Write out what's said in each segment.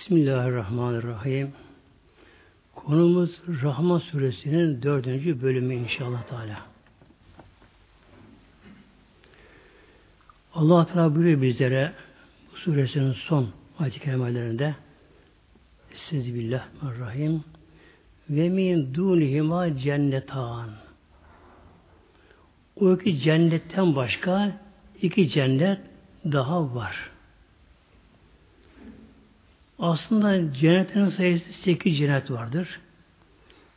Bismillahirrahmanirrahim. Konumuz Rahman suresinin dördüncü bölümü inşallah Teala. Allah Teala buyuruyor bizlere bu suresinin son ayet-i kerimelerinde Estağfirullah ve min dunihima cennetan o iki cennetten başka iki cennet daha var. Aslında cennetlerin sayısı sekiz cennet vardır.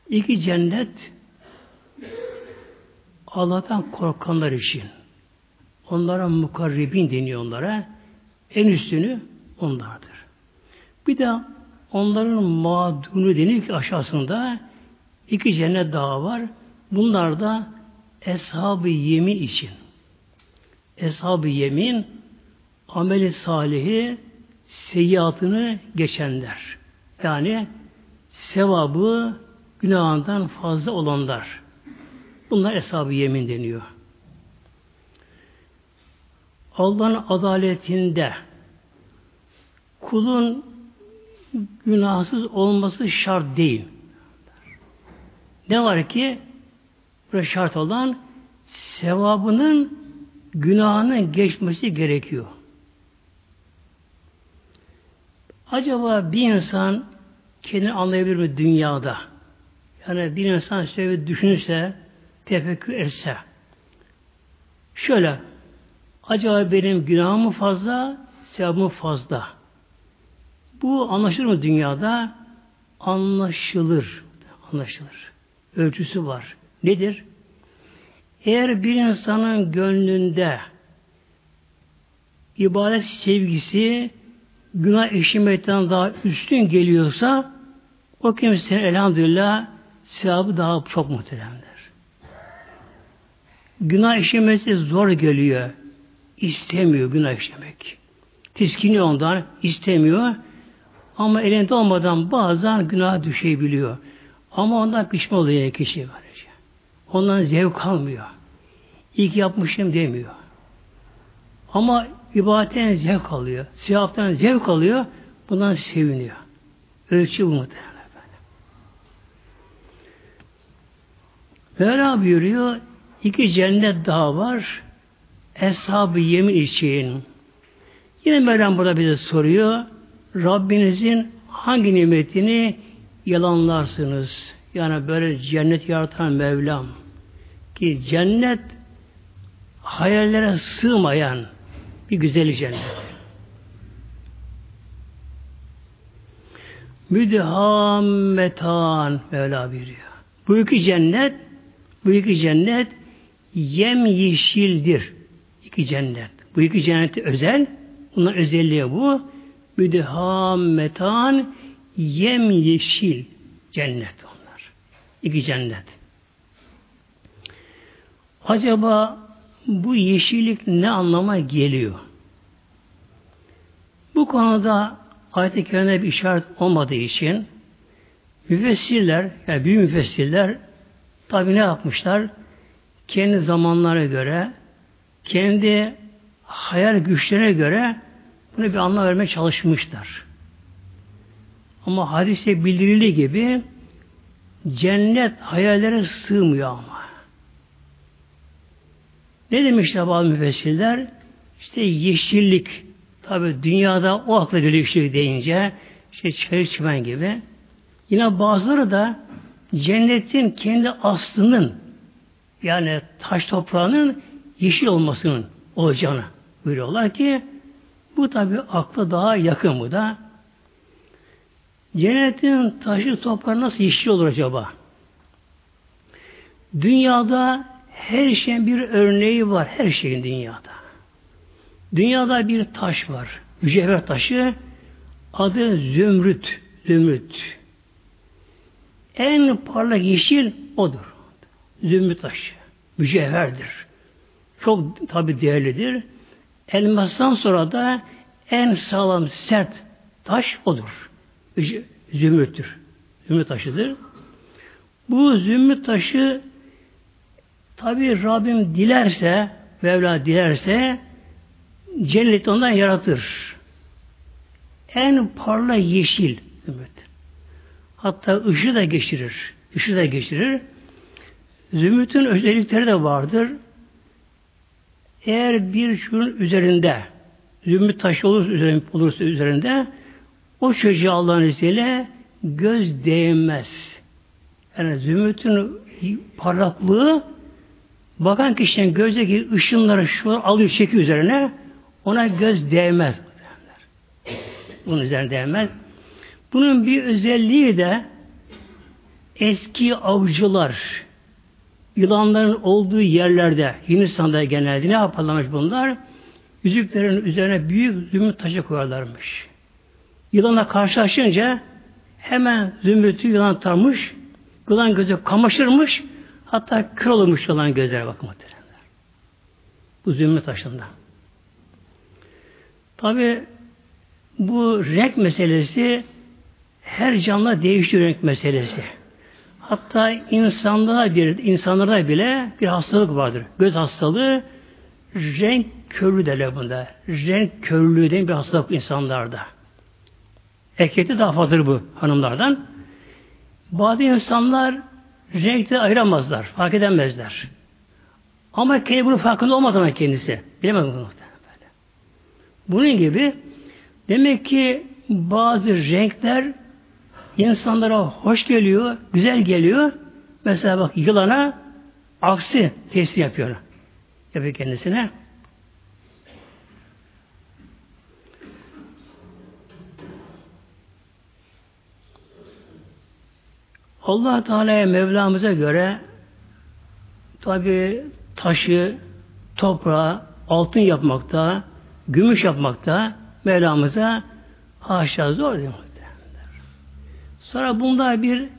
İki cennet Allah'tan korkanlar için. Onlara mukarribin deniyor onlara. En üstünü onlardır. Bir de onların mağdunu deniyor ki aşağısında iki cennet daha var. Bunlar da Eshab-ı Yemin için. Eshab-ı Yemin ameli salihi seyyiatını geçenler. Yani sevabı günahından fazla olanlar. Bunlar eshab-ı yemin deniyor. Allah'ın adaletinde kulun günahsız olması şart değil. Ne var ki burada şart olan sevabının günahının geçmesi gerekiyor. Acaba bir insan kendini anlayabilir mi dünyada? Yani bir insan şöyle düşünürse, tefekkür etse, şöyle, acaba benim günahım fazla, sevabım fazla? Bu anlaşılır mı dünyada? Anlaşılır. Anlaşılır. Ölçüsü var. Nedir? Eğer bir insanın gönlünde ibadet sevgisi günah işlemekten daha üstün geliyorsa o kimsenin elhamdülillah sevabı daha çok muhteremdir. Günah işlemesi zor geliyor. İstemiyor günah işlemek. Tiskini ondan istemiyor. Ama elinde olmadan bazen günah düşebiliyor. Ama ondan pişman oluyor kişi böylece. Ondan zevk almıyor. İlk yapmışım demiyor. Ama ibadetten zevk alıyor. Sevaptan zevk alıyor. Bundan seviniyor. Ölçü bu muhtemelen. Mevla buyuruyor, iki cennet daha var. Eshab-ı yemin için. Yine Mevlam burada bize soruyor. Rabbinizin hangi nimetini yalanlarsınız? Yani böyle cennet yaratan Mevlam. Ki cennet hayallere sığmayan, bir güzel cennet. Müdhammetan Mevla buyuruyor. Bu iki cennet bu iki cennet yem yeşildir. İki cennet. Bu iki cenneti özel. Bunun özelliği bu. Müdhammetan yem yeşil cennet onlar. İki cennet. Acaba bu yeşillik ne anlama geliyor? Bu konuda ayet-i kerimde bir işaret olmadığı için müfessirler, yani büyük müfessirler tabi ne yapmışlar? Kendi zamanlara göre, kendi hayal güçlerine göre bunu bir anlam vermeye çalışmışlar. Ama hadise bildirildiği gibi cennet hayallere sığmıyor ama. Ne demişler bazı müfessirler? İşte yeşillik. Tabi dünyada o akla geliyor yeşillik deyince işte çayır çimen gibi. Yine bazıları da cennetin kendi aslının yani taş toprağının yeşil olmasının olacağını buyuruyorlar ki bu tabi akla daha yakın bu da. Cennetin taşı toprağı nasıl yeşil olur acaba? Dünyada her şeyin bir örneği var. Her şeyin dünyada. Dünyada bir taş var. Mücevher taşı. Adı zümrüt. Zümrüt. En parlak yeşil odur. Zümrüt taşı. Mücevherdir. Çok tabi değerlidir. Elmastan sonra da en sağlam sert taş odur. Zümrüttür. Zümrüt taşıdır. Bu zümrüt taşı Tabi Rabbim dilerse, Mevla dilerse cenneti ondan yaratır. en parla yeşil zümrüt. Hatta ışığı da geçirir. Işığı da geçirir. Zümrütün özellikleri de vardır. Eğer bir şunun üzerinde zümrüt taşı olursa, olursa üzerinde o çocuğa Allah'ın izniyle göz değmez. Yani zümrütün parlaklığı bakan kişinin gözdeki ışınları şu alıyor çekiyor üzerine ona göz değmez. Bunun üzerine değmez. Bunun bir özelliği de eski avcılar yılanların olduğu yerlerde Hindistan'da genelde ne yaparlarmış bunlar? Yüzüklerin üzerine büyük zümrüt taşı koyarlarmış. Yılanla karşılaşınca hemen zümrütü yılan tarmış, yılan gözü kamaşırmış, hatta kör olmuş yılan gözlere bakın muhtemelen. Bu zümrüt taşında. Tabi bu renk meselesi her canlı değişiyor renk meselesi. Hatta insanlığa bir, insanlarda bile bir hastalık vardır. Göz hastalığı renk körlüğü derler bunda. Renk körlüğü denen bir hastalık insanlarda. Erkekte daha fazladır bu hanımlardan. Bazı insanlar renkte ayıramazlar, fark edemezler. Ama kendi bunun farkında olmaz ama kendisi. Bilemez bunu böyle. Bunun gibi demek ki bazı renkler insanlara hoş geliyor, güzel geliyor. Mesela bak yılana aksi tesir yapıyor. Yapıyor kendisine. Allah Teala'ya Mevlamıza göre tabi taşı, toprağı, altın yapmakta, gümüş yapmakta Mevlamıza haşa zor değil Sonra bunda bir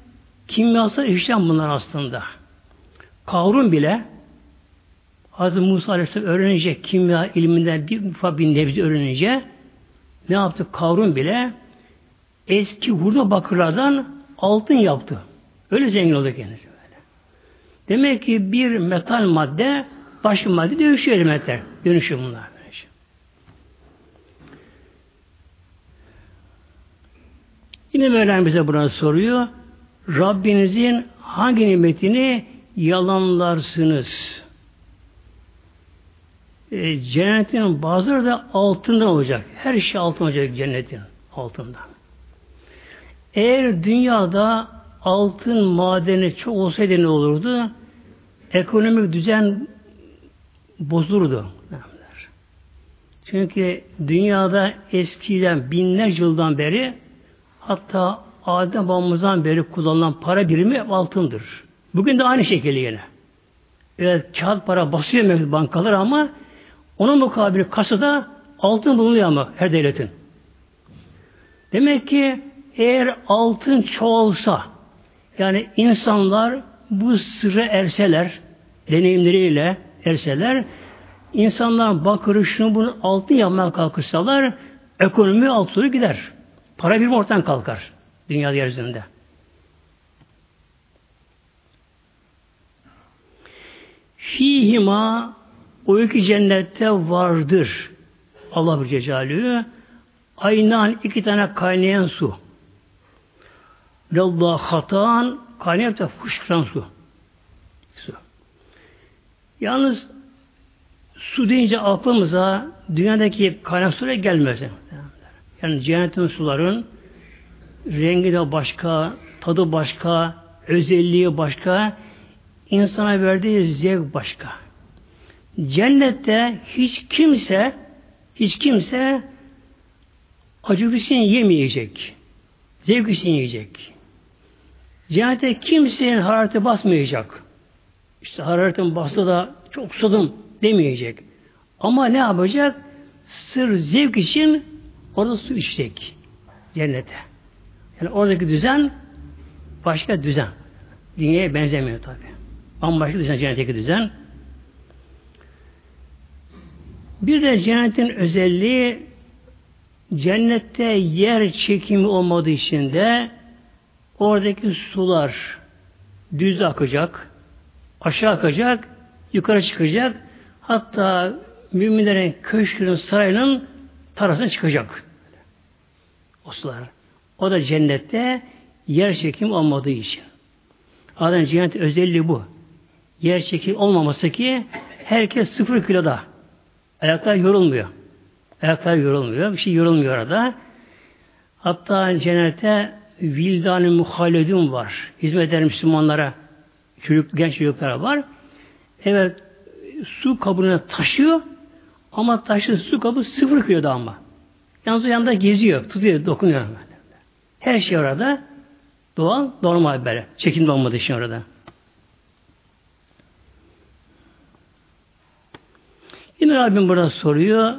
kimyasal işlem bunlar aslında. Kavrun bile Hazreti Musa Aleyhisselam öğrenince kimya ilminden bir ufak bir nebze öğrenince ne yaptı? Kavrun bile eski hurda bakırlardan altın yaptı. Öyle zengin oldu kendisi böyle. Demek ki bir metal madde başka madde dönüşüyor elementler. Dönüşüyor bunlar. Böylece. Yine Mevlam bize burada soruyor. Rabbinizin hangi nimetini yalanlarsınız? E, cennetin bazıları da altından olacak. Her şey altın olacak cennetin altından. Eğer dünyada altın madeni çok olsaydı ne olurdu? Ekonomik düzen bozulurdu. Çünkü dünyada eskiden binlerce yıldan beri hatta Adem babamızdan beri kullanılan para birimi altındır. Bugün de aynı şekilde yine. Evet kağıt para basıyor mevcut bankalar ama onun mukabili kasada altın bulunuyor ama her devletin. Demek ki eğer altın çoğalsa yani insanlar bu sırrı erseler, deneyimleriyle erseler, insanlar bakırı şunu bunu altın yapmaya kalkışsalar, ekonomi altına gider. Para bir ortadan kalkar. Dünya yeryüzünde. Fihima o iki cennette vardır. Allah bir cecalü. Aynan iki tane kaynayan su. Lallah hatan kaynayan da fışkıran su. su. Yalnız su deyince aklımıza dünyadaki kaynak suya gelmez. Yani cennetin suların rengi de başka, tadı başka, özelliği başka, insana verdiği zevk başka. Cennette hiç kimse hiç kimse acı için yemeyecek. Zevk için yiyecek. Cennete kimsenin harareti basmayacak. İşte hararetin bastı da çok susadım demeyecek. Ama ne yapacak? Sır zevk için orada su içecek. Cennete. Yani oradaki düzen başka düzen. Dünyaya benzemiyor tabi. Bambaşka düzen cennetteki düzen. Bir de cennetin özelliği cennette yer çekimi olmadığı için de oradaki sular düz akacak, aşağı akacak, yukarı çıkacak. Hatta müminlerin köşkünün sarayının tarafına çıkacak. O sular. O da cennette yer çekim olmadığı için. Adam cennet özelliği bu. Yer çekim olmaması ki herkes sıfır kiloda. Ayaklar yorulmuyor. Ayaklar yorulmuyor. Bir şey yorulmuyor orada. Hatta cennette vildan-ı muhalledun var. Hizmet eden Müslümanlara çocuk, genç çocuklar var. Evet su kabına taşıyor ama taşıdığı su kabı sıfır kiloda ama. Yalnız o yanında geziyor, tutuyor, dokunuyor. Her şey orada doğal, normal böyle. Çekim olmadığı için orada. Yine Rabbim burada soruyor.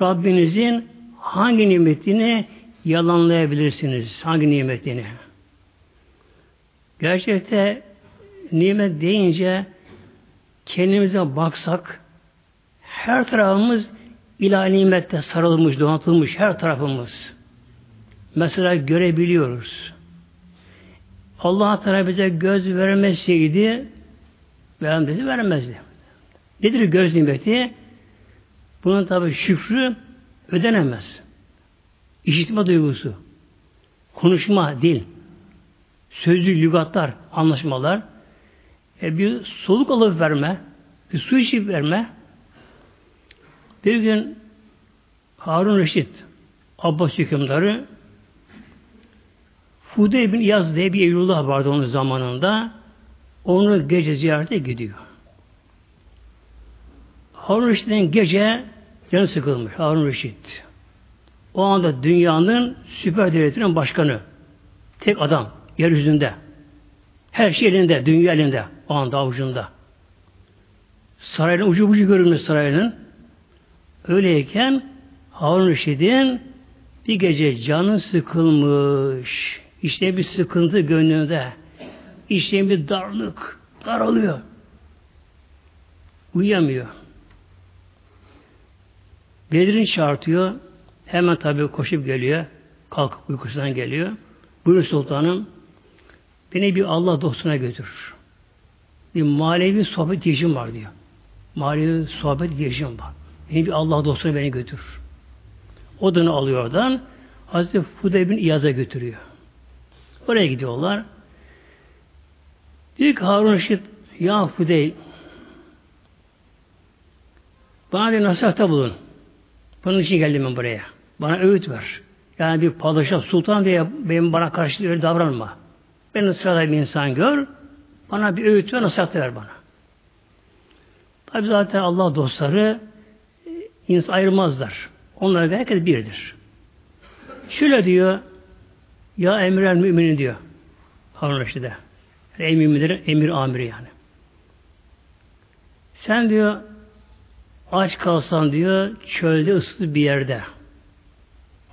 Rabbinizin hangi nimetini yalanlayabilirsiniz? Hangi nimetini? Gerçekte nimet deyince kendimize baksak her tarafımız ilahi nimette sarılmış, donatılmış her tarafımız. Mesela görebiliyoruz. Allah Teala bize göz vermeseydi bizi vermezdi. Nedir göz nimeti? Bunun tabi şükrü ödenemez. İşitme duygusu, konuşma, dil, sözlü lügatlar, anlaşmalar, e bir soluk alıp verme, bir su içip verme. Bir gün Harun Reşit, Abbas hükümdarı Fude bin Yaz diye bir evlullah vardı onun zamanında. Onu gece ziyarete gidiyor. Harun Reşit'in gece canı sıkılmış. Harun Reşit. O anda dünyanın süper devletinin başkanı. Tek adam. Yeryüzünde. Her şey elinde. Dünya elinde. O anda avucunda. Sarayın ucu bucu görünmüş sarayının. Öyleyken Harun Reşit'in bir gece canı sıkılmış. İşte bir sıkıntı gönlünde. İşte bir darlık. Daralıyor. Uyuyamıyor. Bedir'in çağırtıyor. Hemen tabi koşup geliyor. Kalkıp uykusundan geliyor. Buyur sultanım beni bir Allah dostuna götür. Bir manevi sohbet ihtiyacım var diyor. Manevi sohbet ihtiyacım var. Beni bir Allah dostuna beni götür. Odunu alıyor oradan. Hazreti Fudey bin İyaz'a götürüyor. Oraya gidiyorlar. Diyor ki Harun Reşit ya Fudey bana bir nasihatte bulun. Bunun için geldim ben buraya. Bana öğüt ver. Yani bir padişah, sultan diye benim bana karşı öyle davranma. Beni sırada bir insan gör. Bana bir öğüt ver, nasihat ver bana. Tabi zaten Allah dostları e, insan ayırmazlar. Onlar herkes birdir. Şöyle diyor ya emir müminin diyor Harun Reşid'e. Emir mümindir, emir amiri yani. Sen diyor aç kalsan diyor çölde ıssız bir yerde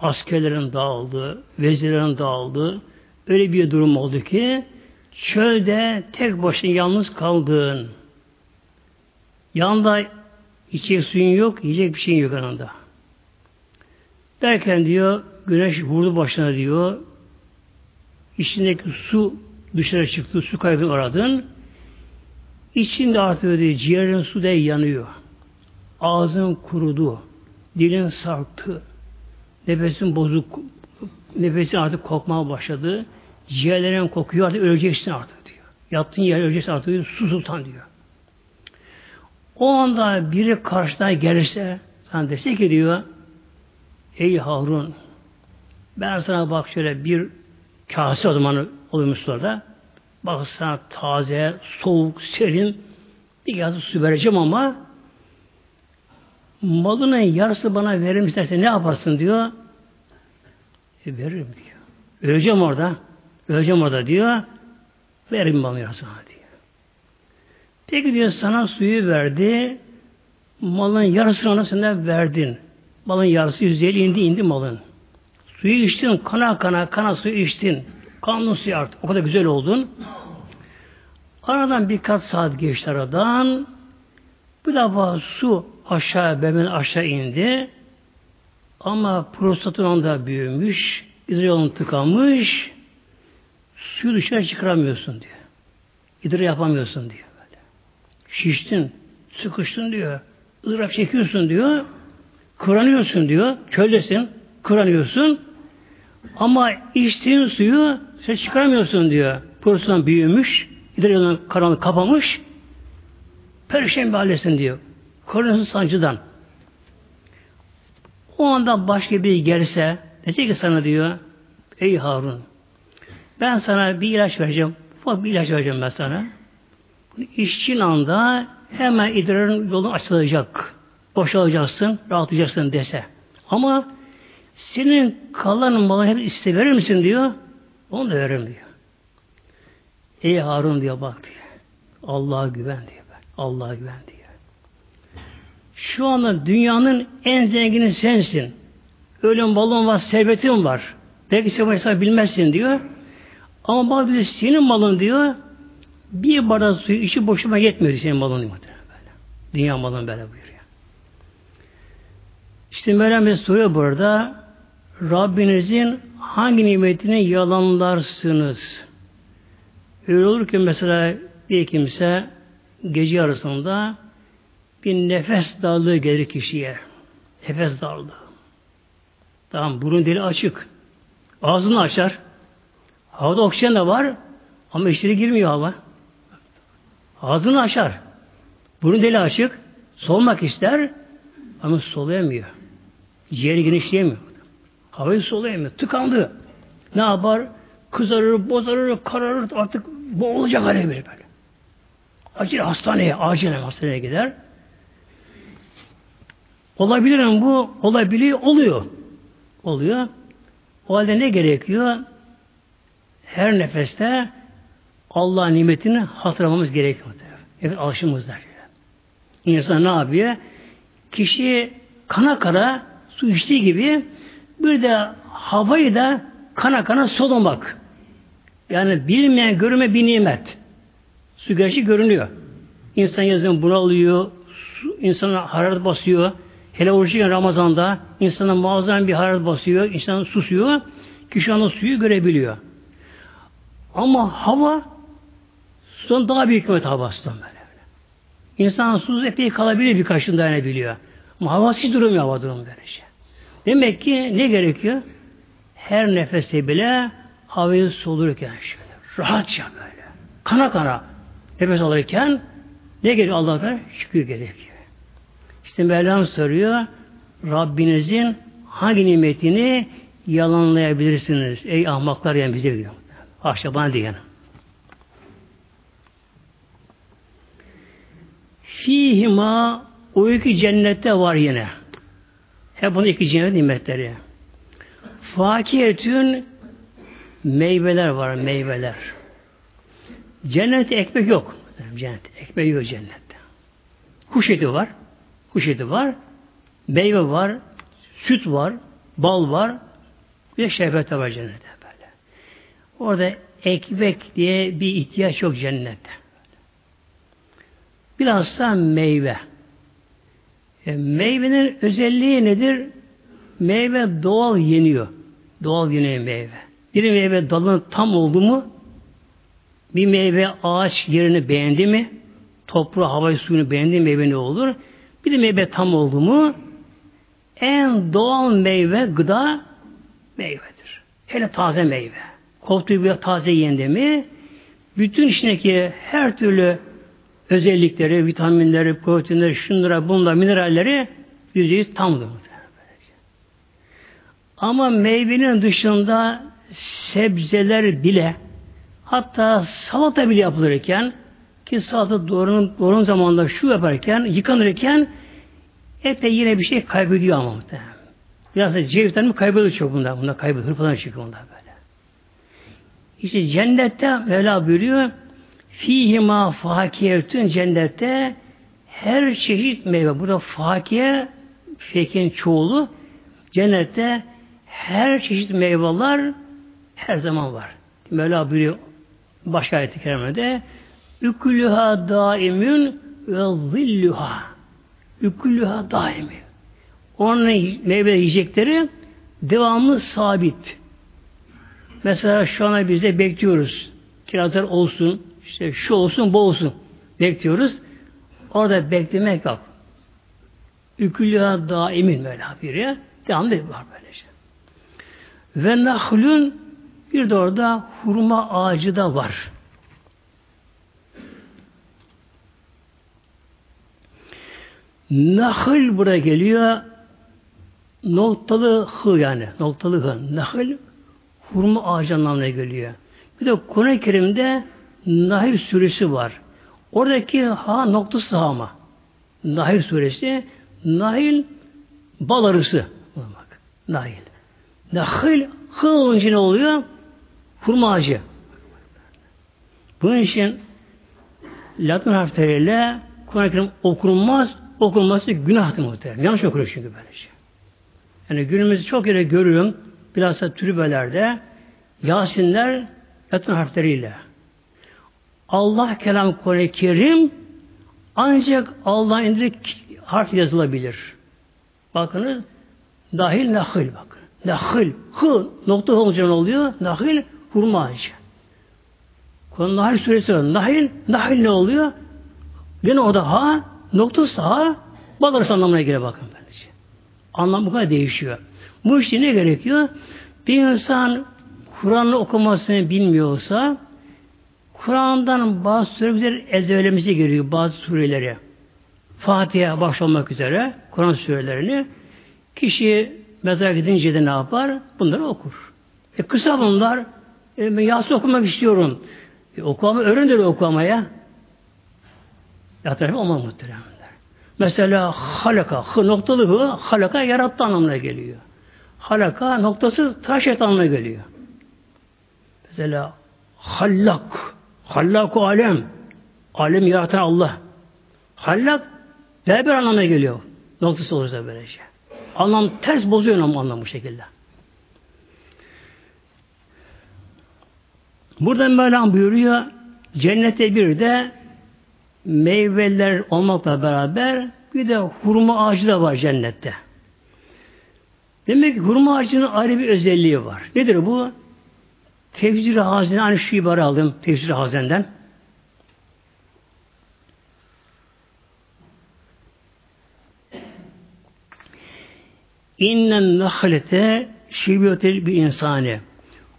askerlerin dağıldı, vezirlerin dağıldı. Öyle bir durum oldu ki çölde tek başına yalnız kaldın. Yanında içecek suyun yok, yiyecek bir şeyin yok yanında. Derken diyor güneş vurdu başına diyor. İçindeki su dışarı çıktı, su kaybını aradın. İçinde artık diyor, ciğerin su da yanıyor. Ağzın kurudu. Dilin sarktı. Nefesin bozuk. Nefesin artık kokmaya başladı. Ciğerlerin kokuyor artık öleceksin artık diyor. Yattığın yer öleceksin artık diyor. Su sultan diyor. O anda biri karşına gelirse sana dese ki diyor Ey Harun ben sana bak şöyle bir kase o zaman oluyormuş orada. Bak sana taze, soğuk, serin bir kase su vereceğim ama malının yarısı bana verir misin ne yaparsın diyor. E, veririm diyor. Öleceğim orada. Öleceğim orada diyor. Veririm malını yarısını diyor. Peki diyor sana suyu verdi. Malın yarısını ona senden verdin. Malın yarısı yüzde indi indi malın. Suyu içtin, kana kana kana suyu içtin. Kanlı suyu artık. O kadar güzel oldun. Aradan birkaç saat geçti aradan. Bu defa su aşağı, bemen aşağı indi. Ama prostatın anda büyümüş, idrar yolunu tıkamış, suyu dışarı çıkaramıyorsun diyor. İdrar yapamıyorsun diyor böyle. Şiştin, sıkıştın diyor. ızdırap çekiyorsun diyor. Kıranıyorsun diyor. Çöldesin, kıranıyorsun. Ama içtiğin suyu sen çıkaramıyorsun diyor. Porsiyon büyümüş, idrar yolunu karanlık kapamış, perişan bir haldesin diyor. Korunuyorsun sancıdan. O anda başka bir gelse, diyecek ki sana diyor, ey Harun, ben sana bir ilaç vereceğim, ufak bir ilaç vereceğim ben sana. İşçin anda hemen idrarın yolu açılacak. Boşalacaksın, rahatlayacaksın dese. Ama senin kalan malını hep iste verir misin diyor. Onu da veririm diyor. Ey Harun diyor bak diyor. Allah'a güven diyor. Allah'a güven diyor. Şu anda dünyanın en zengini sensin. Öyle malın var, servetin var. Belki sen bilmezsin diyor. Ama diyor senin malın diyor bir bardak suyu içi boşuma yetmiyor senin malın diyor. Böyle. Dünya malın böyle buyuruyor. İşte Meryem soruyor burada Rabbinizin hangi nimetini yalanlarsınız? Öyle olur ki mesela bir kimse gece arasında bir nefes darlığı gelir kişiye. Nefes darlığı. Tamam burun deli açık. Ağzını açar. Havada oksijen de var ama içeri girmiyor hava. Ağzını açar. Burun deli açık. Solmak ister ama solayamıyor. Ciğeri genişleyemiyor. Havayı solayamıyor. Tıkandı. Ne yapar? Kızarır, bozarır, kararır artık boğulacak hale böyle. Acil hastaneye, acilen hastaneye gider. Olabilir mi bu? Olabiliyor, oluyor. Oluyor. O halde ne gerekiyor? Her nefeste Allah nimetini hatırlamamız gerekiyor. Evet, alışımızda. İnsan ne yapıyor? Kişi kana kana su içtiği gibi bir de havayı da kana kana solumak. Yani bilmeyen görme bir nimet. Su gerçi görünüyor. İnsan yazın bunalıyor, su, insana hararet basıyor. Hele oruçluyken Ramazan'da insana muazzam bir hararet basıyor, insan susuyor. Kişi anda suyu görebiliyor. Ama hava sudan daha büyük kıymet hava sudan böyle. İnsan susuz epey kalabilir birkaç gün dayanabiliyor. Ama havası durmuyor hava durumu böylece. Demek ki ne gerekiyor? Her nefeste bile havayı solurken şöyle rahatça böyle kana kana nefes alırken ne geliyor Allah'tan? Şükür gerekiyor. İşte Mevlam soruyor Rabbinizin hangi nimetini yalanlayabilirsiniz? Ey ahmaklar yani bize diyor. Haşa bana diyen. Fihima o iki cennette var yine. Hep bunun iki cennet nimetleri. Fakiyetün meyveler var, meyveler. Cennette ekmek yok. Cennet ekmek yok cennette. Kuş eti var. Kuş eti var. Meyve var. Süt var. Bal var. Bir de şerbet var cennette böyle. Orada ekmek diye bir ihtiyaç yok cennette. Bilhassa meyve. E, meyvenin özelliği nedir? Meyve doğal yeniyor. Doğal yeniyor meyve. Bir meyve dalın tam oldu mu bir meyve ağaç yerini beğendi mi toprağı, havayı, suyunu beğendi meyve ne olur? Bir meyve tam oldu mu en doğal meyve gıda meyvedir. Hele taze meyve. Koltuğu bir taze yendi mi bütün içindeki her türlü özellikleri, vitaminleri, proteinleri, şunlara, bunlara, mineralleri yüzde yüz tamdır. Ama meyvenin dışında sebzeler bile hatta salata bile yapılırken ki salata doğrunun, doğrunun zamanında şu yaparken, yıkanırken epey yine bir şey kaybediyor ama muhtemelen. Biraz da C vitamini kaybediyor çok bunda. Bunda kaybediyor. Hırpadan çıkıyor bunda böyle. İşte cennette Mevla buyuruyor Fihima fakiyetün cennette her çeşit meyve. Burada fakiye fekin çoğulu cennette her çeşit meyveler her zaman var. Mevla buyuruyor başka ayet-i kerimede Ükulüha daimün ve zilluha Ükulüha daimi. Onun meyve yiyecekleri devamlı sabit. Mesela şu ana bize bekliyoruz. Kirazlar olsun, işte şu olsun, bu olsun bekliyoruz. Orada beklemek yok. Ükülüha daimin böyle bir ya. Devamlı var böylece. Ve nahlün bir de orada hurma ağacı da var. Nahıl buraya geliyor. Noktalı hı yani. Noktalı hı. Nahıl hurma ağacı anlamına geliyor. Bir de Kur'an-ı Kerim'de Nahil suresi var. Oradaki ha noktası ha ama. Nahil suresi Nahil bal arısı. Nahil. Nahil hı olunca ne oluyor? Hurma ağacı. Bunun için Latin harfleriyle Kur'an-ı Kerim okunmaz, okunması günahtır muhtemelen. Yanlış okuyor çünkü böylece. Yani günümüzde çok yere görüyorum, bilhassa türbelerde Yasinler Latin harfleriyle. Allah kelam Kur'an-ı Kerim ancak Allah'ın indirdiği harf yazılabilir. Bakınız dahil nahil bakın. Nahil. Hı nokta olunca ne oluyor? Nahil hurma ağacı. Kur'an Nahil suresi var. Nahil, Nahil ne oluyor? Yine orada ha, noktası ha, bal anlamına göre bakın böylece. Anlam bu kadar değişiyor. Bu işte ne gerekiyor? Bir insan Kur'an'ı okumasını bilmiyorsa Kur'an'dan bazı sureleri ezberlemesi gerekiyor. Bazı sureleri. Fatiha baş olmak üzere Kur'an surelerini kişi mezara gidince de ne yapar? Bunları okur. E kısa bunlar. E, ben Yasin okumak istiyorum. E, okuma, öğrendir okumaya. Ya tarafı olmaz muhteremler. Mesela halaka, hı noktalı hı, halaka yarattı anlamına geliyor. Halaka noktası taş et anlamına geliyor. Mesela hallak, hallaku alem, alem yaratan Allah. Hallak, berber anlamına geliyor. Noktası olursa böylece. Anlam ters bozuyor anlam, bu şekilde. Buradan Mevlam buyuruyor, cennete bir de meyveler olmakla beraber bir de hurma ağacı da var cennette. Demek ki hurma ağacının ayrı bir özelliği var. Nedir bu? Tefsir-i Hazine, hani şu ibare aldım Tefsir-i Hazine'den. İnnen nahlete şibiyotel bir insani.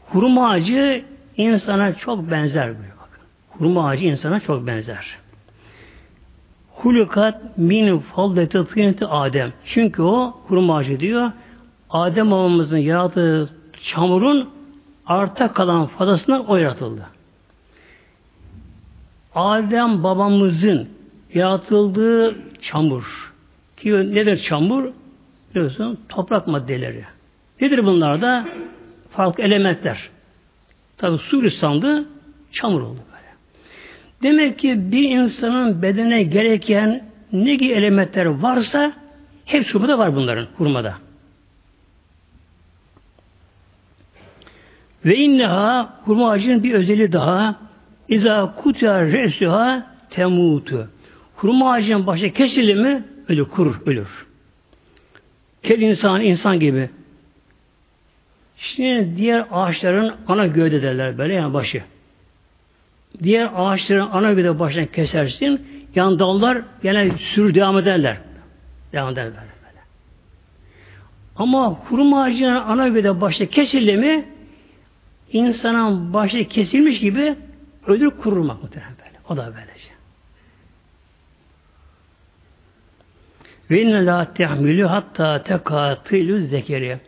Hurma ağacı insana çok benzer. Bakın. Hurma ağacı insana çok benzer. Hulukat min faldeti tıyinti Adem. Çünkü o hurma ağacı diyor. Adem babamızın yarattığı çamurun arta kalan fazlasından o yaratıldı. Adem babamızın yaratıldığı çamur. Ki nedir çamur? Biliyorsun toprak maddeleri. Nedir bunlar da? Farklı elementler. Tabi su sandı, çamur oldu. Demek ki bir insanın bedene gereken ne gibi elementler varsa hepsi hurmada var bunların hurmada. Ve inneha hurma ağacının bir özelliği daha İza kutya resüha temutu. Hurma ağacının başı kesilir mi ölür, kurur, ölür. Kel insan, insan gibi. Şimdi diğer ağaçların ana gövde derler böyle yani başı. Diğer ağaçların ana gövde başını kesersin, yan dallar gene sürü devam ederler. Devam ederler böyle. Ama hurma ağacının ana gövde başı kesildi mi insanın başı kesilmiş gibi ölür kurulmak muhtemelen böyle. O da böylece. Ve inne la tehmilü hatta tekatilü zekeri.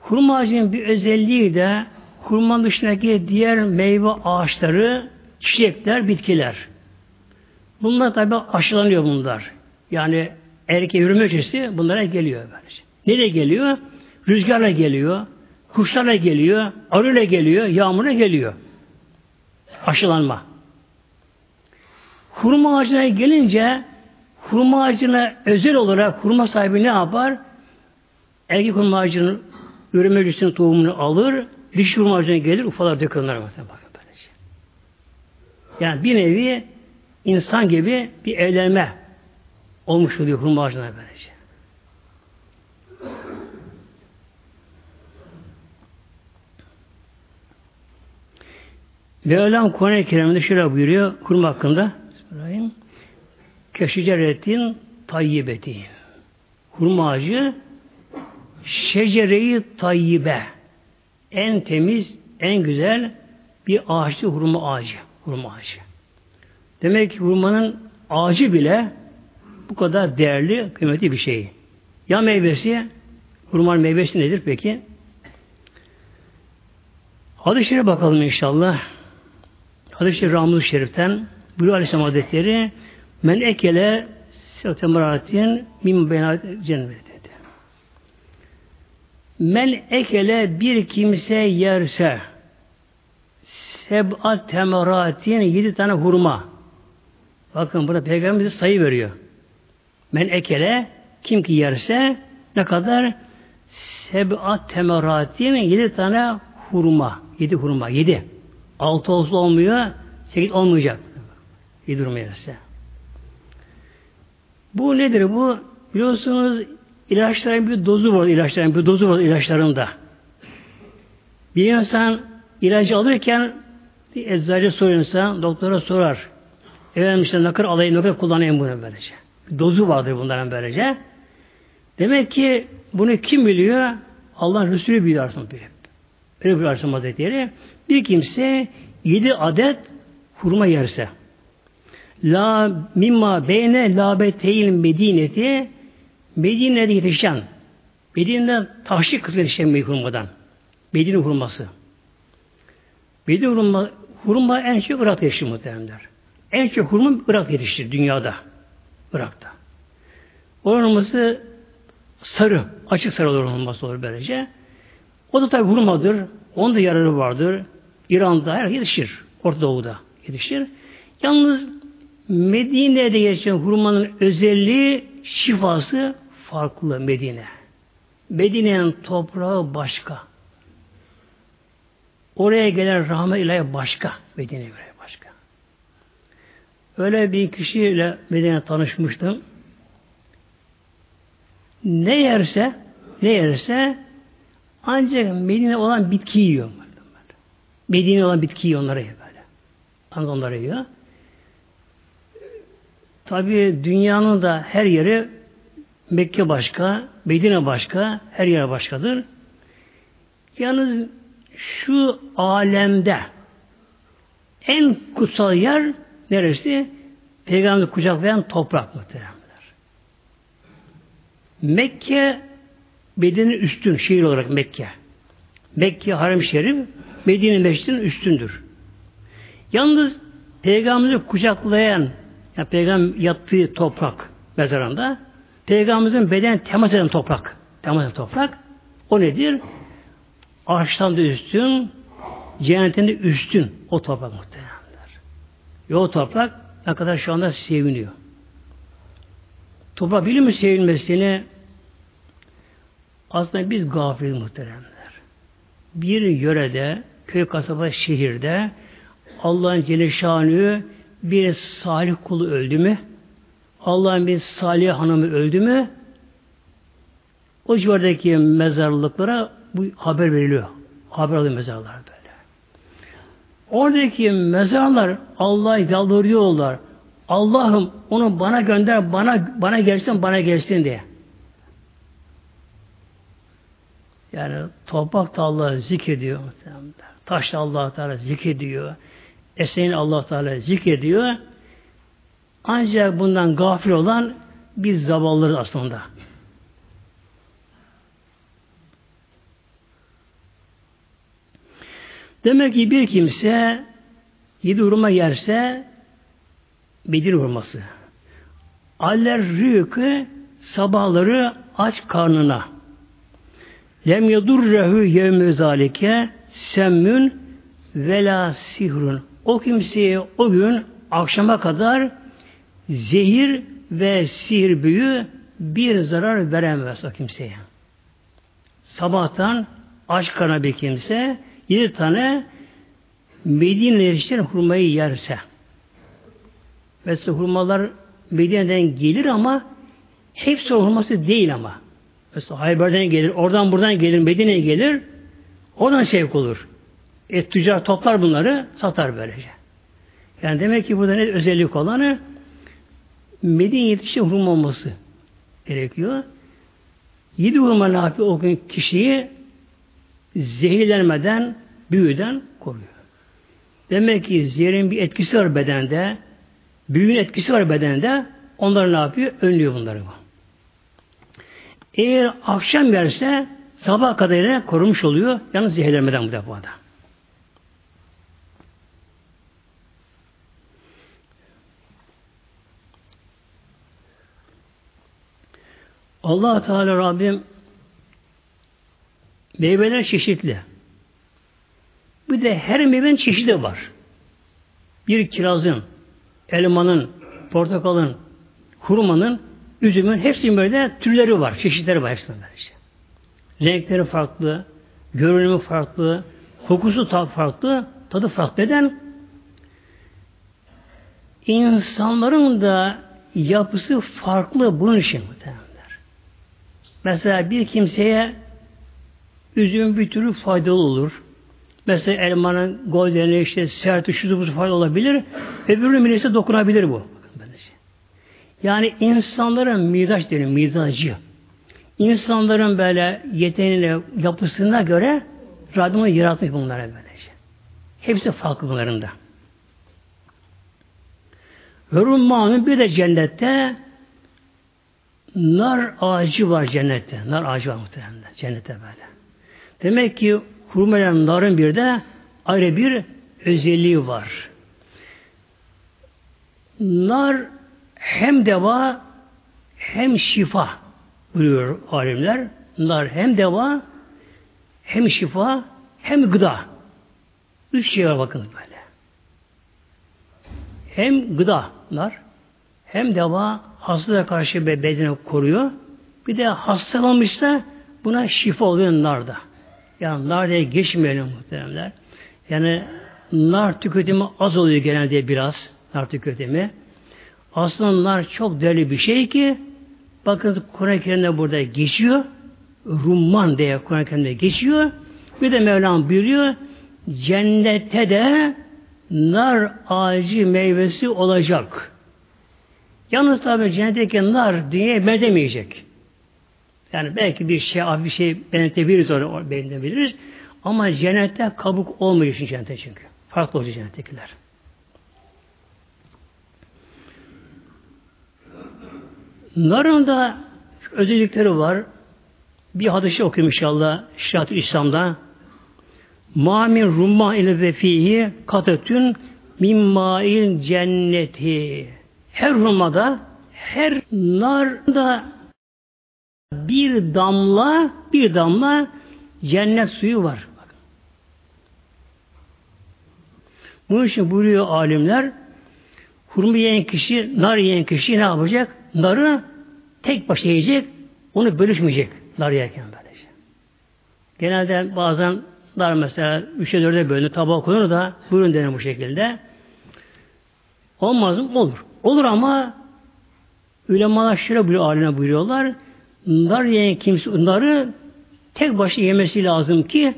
Hurma ağacının bir özelliği de hurmanın dışındaki diğer meyve ağaçları, çiçekler, bitkiler. Bunlar tabi aşılanıyor bunlar. Yani erkek yürüme ötesi bunlara geliyor böylece. Nereye geliyor? Rüzgarla geliyor, kuşlarla geliyor, arıyla geliyor, yağmurla geliyor. Aşılanma. Hurma ağacına gelince hurma ağacına özel olarak hurma sahibi ne yapar? Erkek hurma ağacının üreme öncesinin tohumunu alır, dişi hurma ağacına gelir, ufalar. Bakın böylece. Yani bir nevi insan gibi bir evlenme olmuş oluyor hurma ağacına böylece. Mevlam Kur'an-ı Kerim'de şöyle buyuruyor hurma hakkında. Bismillahirrahmanirrahim. Keşiceretin tayyibeti. Hurma ağacı şecereyi tayyibe. en temiz, en güzel bir ağaçtı hurma ağacı. Hurma ağacı. Demek ki hurmanın ağacı bile bu kadar değerli, kıymetli bir şey. Ya meyvesi, hurmanın meyvesi nedir peki? Hadis-i Şerif'e bakalım inşallah. Hadis-i Şerif Ramuz Şerif'ten Buyuruyor Aleyhisselam Hazretleri Men ekele sevtemaratin min benat cennet dedi. Men ekele bir kimse yerse seb'at temaratin yedi tane hurma. Bakın burada Peygamber bize sayı veriyor. Men ekele kim ki yerse ne kadar seb'at temaratin yedi tane hurma. Yedi hurma. Yedi. Altı olsa olmuyor. Sekiz olmayacak. Yedi hurma yerse. Bu nedir bu? Biliyorsunuz ilaçların bir dozu var. ilaçların bir dozu var ilaçlarında. Bir insan ilacı alırken bir eczacı soruyor doktora sorar. Efendim işte kadar alayım, kadar kullanayım bunu böylece. Dozu vardır bunların böylece. Demek ki bunu kim biliyor? Allah Resulü biliyor aslında bir. Öyle bir Aleyhisselam Hazretleri. Bir kimse yedi adet hurma yerse la mimma beyne labeteyil medineti Medine'de yetişen Medine'de taşlı kısmı yetişen bir hurmadan. Medine hurması. Medine hurma, hurma en çok Irak yetişir muhtemelenler. En çok hurma Irak yetişir dünyada. Irak'ta. O hurması sarı, açık sarı olur hurması olur böylece. O da tabi hurmadır. Onun da yararı vardır. İran'da her yetişir. Orta Doğu'da yetişir. Yalnız Medine'de geçen hurmanın özelliği şifası farklı Medine. Medine'nin toprağı başka. Oraya gelen rahmet ilahi başka. Medine'ye göre başka. Öyle bir kişiyle Medine tanışmıştım. Ne yerse ne yerse ancak Medine olan bitki yiyor. Medine olan bitki yiyor onları böyle. Ancak onları yiyor. Tabi dünyanın da her yeri Mekke başka, Medine başka, her yer başkadır. Yalnız şu alemde en kutsal yer neresi? Peygamber kucaklayan toprak muhteremler. Mekke Medine'nin üstün şehir olarak Mekke. Mekke harem şerif Medine Mescidinin üstündür. Yalnız Peygamber'i kucaklayan yani peygamber yattığı toprak mezarında peygamberimizin beden temas eden toprak. Temas eden toprak. O nedir? Ağaçtan da üstün, cennetin de üstün o toprak muhtemelenler. Ve o toprak ne kadar şu anda seviniyor. Toprak bilir mi sevilmesini? Aslında biz gafil muhteremler. Bir yörede, köy kasaba, şehirde Allah'ın Celle bir salih kulu öldü mü? Allah'ın bir salih hanımı öldü mü? O civardaki mezarlıklara bu haber veriliyor. Haber alıyor mezarlar böyle. Oradaki mezarlar Allah'a yalvarıyorlar. Allah'ım onu bana gönder, bana bana gelsin, bana gelsin diye. Yani toprak da Allah'ı zikrediyor. Taş da Allah Teala zikrediyor. Eserin Allah Teala zikrediyor. Ancak bundan gafil olan biz zavallılarız aslında. Demek ki bir kimse yedi hurma yerse Bedir hurması. Aller rüyükü sabahları aç karnına. Lem yedurrehu yevmü zalike semmün vela sihrun. O kimseye o gün akşama kadar zehir ve sihir büyü bir zarar veremez o kimseye. Sabahtan aç karnına bir kimse yedi tane Medine'de yetiştiren hurmayı yerse mesela hurmalar Medine'den gelir ama hepsi hurması değil ama. Mesela Hayber'den gelir, oradan buradan gelir, Medine'ye gelir, oradan sevk olur. E, tüccar toplar bunları, satar böylece. Yani demek ki burada ne özellik olanı Medine yetişti hurma olması gerekiyor. Yedi hurma ne yapıyor o gün kişiyi zehirlenmeden, büyüden koruyor. Demek ki zehrin bir etkisi var bedende, büyünün etkisi var bedende, onlar ne yapıyor? Önlüyor bunları bu. Eğer akşam verse sabah kadar korumuş oluyor. Yalnız zehirlenmeden bu defada. allah Teala Rabbim meyveler çeşitli. Bir de her meyvenin çeşidi var. Bir kirazın, elmanın, portakalın, hurmanın, üzümün hepsinin böyle türleri var, çeşitleri var hepsinin böylece. Renkleri farklı, görünümü farklı, kokusu farklı, tadı farklı. Neden? İnsanların da yapısı farklı bunun için muhtemelen. Mesela bir kimseye üzüm bir türlü faydalı olur. Mesela elmanın goldeni işte serti şu bu faydalı olabilir. Öbürünün millete dokunabilir bu. Yani insanların mizaç deniyor, mizacı. İnsanların böyle yeteneğine, yapısına göre Rabbim yaratmış bunlara böylece. Hepsi farklı bunların da. Ve bir de cennette nar ağacı var cennette. Nar ağacı var muhtemelen cennette böyle. Demek ki hurmayan narın bir de ayrı bir özelliği var. Nar hem deva hem şifa buyuruyor alimler. Nar hem deva hem şifa hem gıda. Üç şey var bakın böyle. Hem gıda nar hem deva hastalığa karşı bedeni koruyor. Bir de hastalanmışsa buna şifa oluyor narda. Yani nar diye geçmeyelim muhteremler. Yani nar tüketimi az oluyor genelde biraz. Nar tüketimi. Aslında nar çok değerli bir şey ki bakın Kur'an-ı Kerim'de burada geçiyor. Rumman diye Kur'an-ı Kerim'de geçiyor. Bir de Mevlam buyuruyor cennette de nar ağacı meyvesi olacak. Yalnız tabi cennetteki nar dünyaya benzemeyecek. Yani belki bir şey, bir şey benzetebiliriz, orada benzetebiliriz. Ama cennette kabuk olmayacak cennette çünkü. Farklı olacak cennettekiler. Narın da özellikleri var. Bir hadisi okuyayım inşallah Şihat-ı İslam'da. Mamin rumma ile ve fihi katetün mimmail cenneti. Her rumada, her narda bir damla, bir damla cennet suyu var. Bunun için buyuruyor alimler, hurma yiyen kişi, nar yiyen kişi ne yapacak? narı tek başına yiyecek, onu bölüşmeyecek nar yerken böylece. Genelde bazen nar mesela üçe dörde bölünür, tabağa konur da buyurun denir bu şekilde. Olmaz mı? Olur. Olur ama ulemalar şöyle buyuruyor, aline buyuruyorlar. Nar yiyen kimse narı tek başına yemesi lazım ki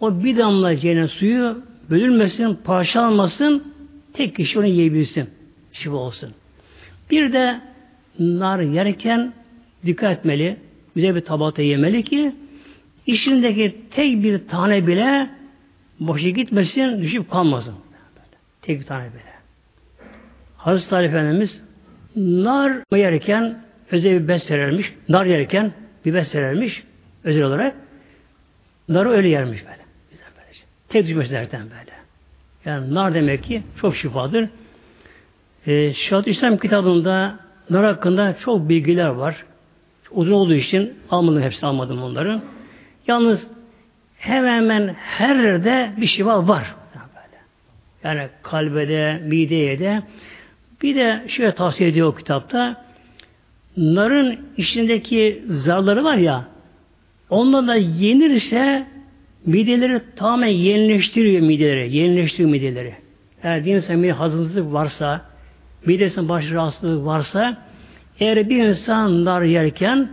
o bir damla cennet suyu bölünmesin, parçalanmasın, tek kişi onu yiyebilsin. Şifa olsun. Bir de nar yerken dikkat etmeli. Güzel bir tabakta yemeli ki içindeki tek bir tane bile boşa gitmesin, düşüp kalmasın. Tek bir tane bile. Hazreti Ali Efendimiz nar yerken özel bir beslermiş. Nar yerken bir beslermiş özel olarak. Narı öyle yermiş böyle. Güzel böyle. Tek düşmesi derken böyle. Yani nar demek ki çok şifadır. E, Şahat İslam kitabında nar hakkında çok bilgiler var. Uzun olduğu için almadım hepsini almadım onları. Yalnız hemen hemen her yerde bir şifa var. Yani kalbede, mideye de. Bir de şöyle tavsiye ediyor o kitapta. Narın içindeki zarları var ya onunla da yenirse mideleri tamamen yenileştiriyor mideleri. Yenileştiriyor mideleri. Eğer bir insan bir hazımsızlık varsa midesinin baş rahatsızlığı varsa eğer bir insan nar yerken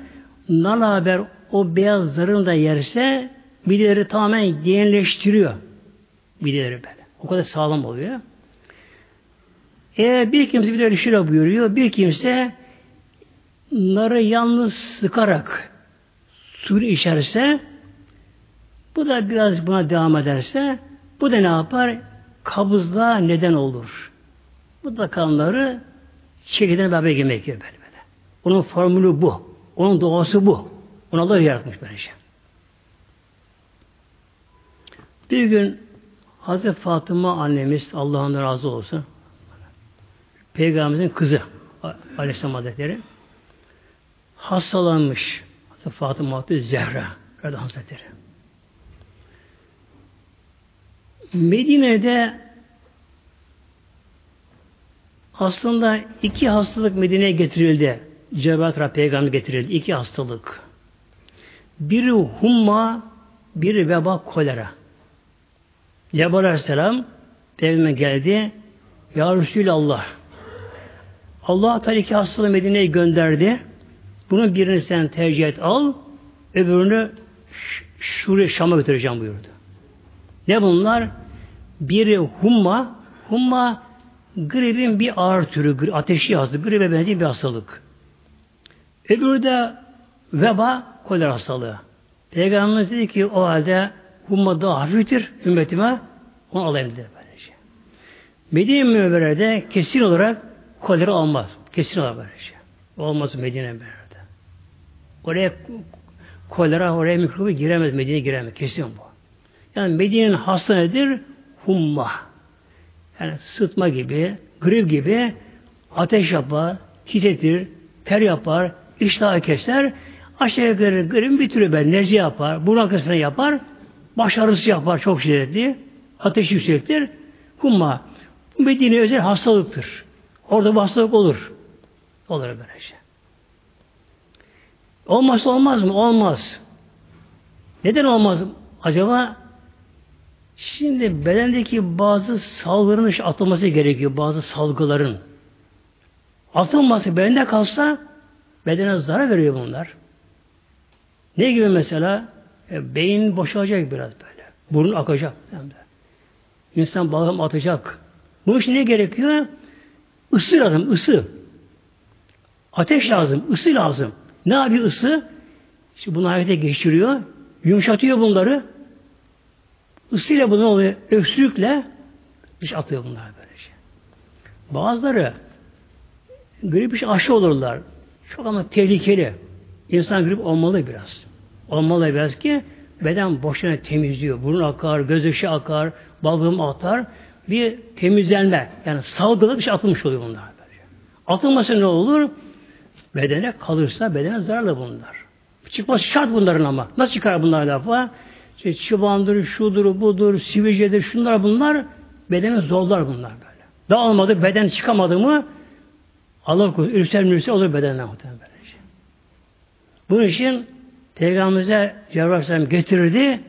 narla haber o beyaz zarını da yerse mideleri tamamen yenileştiriyor. Mideleri böyle. O kadar sağlam oluyor. Eğer bir kimse bir de şöyle buyuruyor. Bir kimse narı yalnız sıkarak suyu içerse Bu da biraz buna devam ederse bu da ne yapar? Kabızlığa neden olur. Bu da kanları çekiden beraber yemek yiyor böyle. Onun formülü bu. Onun doğası bu. Onu Allah yaratmış böylece. Bir gün Hazreti Fatıma annemiz Allah'ın razı olsun Peygamberimizin kızı Aleyhisselam Hazretleri hastalanmış. Fatıma Zehra Hazretleri. Medine'de aslında iki hastalık Medine'ye getirildi. Cebrail peygamber getirildi. İki hastalık. Biri humma, biri veba kolera. Cebrail Aleyhisselam peygamber geldi. Ya Resulallah Allah Teala iki hastalığı Medine'ye gönderdi. Bunun birini sen tercih et al, öbürünü şuraya Şam'a götüreceğim buyurdu. Ne bunlar? Biri humma, humma gripin bir ağır türü, ateşli hastalık, gribe benzeyen bir hastalık. Öbürü de veba, kolera hastalığı. Peygamberimiz dedi ki o halde humma daha hafiftir ümmetime, onu alayım dedi. Böylece. Medine Münevvere'de kesin olarak kolera olmaz. Kesin olarak böyle şey. Olmaz Medine Münevvere'de. Oraya kolera, oraya mikrobu giremez, Medine giremez. Kesin bu. Yani Medine'nin hasta nedir? Humma. Yani sıtma gibi, grip gibi ateş yapar, titretir, ter yapar, iştahı keser, aşağı yukarı grip bir türlü ben nezi yapar, burun arkasına yapar, baş ağrısı yapar çok şiddetli, ateş yüksektir. Humma. Bu Medine özel hastalıktır. Orada bir hastalık olur. Olur böyle şey. Olmazsa olmaz mı? Olmaz. Neden olmaz? Acaba şimdi bedendeki bazı salgıların atılması gerekiyor. Bazı salgıların. Atılması bedende kalsa bedene zarar veriyor bunlar. Ne gibi mesela? E, beyin boşalacak biraz böyle. Burun akacak. İnsan balgam atacak. Bu için ne gerekiyor? Isı lazım, ısı. Ateş lazım, ısı lazım. Ne yapıyor ısı? İşte bunu harekete geçiriyor, yumuşatıyor bunları. Isıyla bunu oluyor, öksürükle dış atıyor bunlar böylece. Bazıları grip iş aşı olurlar. Çok ama tehlikeli. İnsan grip olmalı biraz. Olmalı biraz ki beden boşuna temizliyor. Burun akar, göz dışı akar, balgım atar bir temizlenme. Yani salgılı dışa atılmış oluyor bunlar. Böyle. Atılması ne olur? Bedene kalırsa bedene zararlı bunlar. Çıkması şart bunların ama. Nasıl çıkar bunlar lafa? İşte çıbandır, şudur, budur, sivilcedir, şunlar bunlar bedeni zorlar bunlar böyle. Dağılmadı, beden çıkamadı mı Allah korusun, ürser mürser olur bedenine muhtemelen böylece. Bunun için Peygamberimize Cebrail getirirdi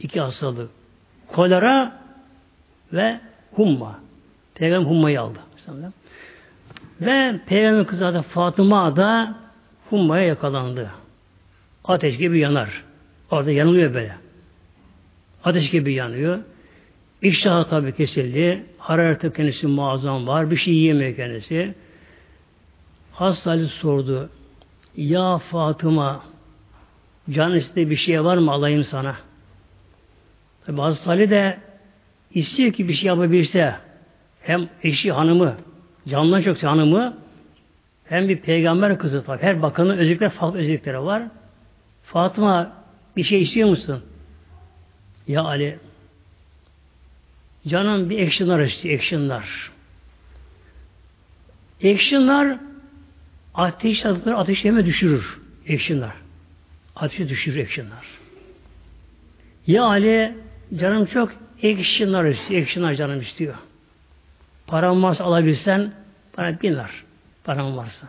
iki hastalık. Kolera ve humma. Peygamber hummayı aldı. Ve Peygamber kızı adı Fatıma da hummaya yakalandı. Ateş gibi yanar. Orada yanılıyor böyle. Ateş gibi yanıyor. İştahı tabi kesildi. Harareti kendisi muazzam var. Bir şey yiyemiyor kendisi. Hasta sordu. Ya Fatıma can istediği bir şey var mı alayım sana? Tabi Hazreti de istiyor ki bir şey yapabilse hem eşi hanımı canından çok hanımı hem bir peygamber kızı tabi. Her bakanın özellikler farklı özellikleri var. Fatıma bir şey istiyor musun? Ya Ali canım bir actionlar istiyor. Actionlar. Actionlar ateş atıkları ateşleme düşürür. Actionlar. Ateşe düşürür actionlar. Ya Ali canım çok actionlar istiyor. Actionlar canım istiyor. Param varsa alabilsen bana bin lira. Param varsa.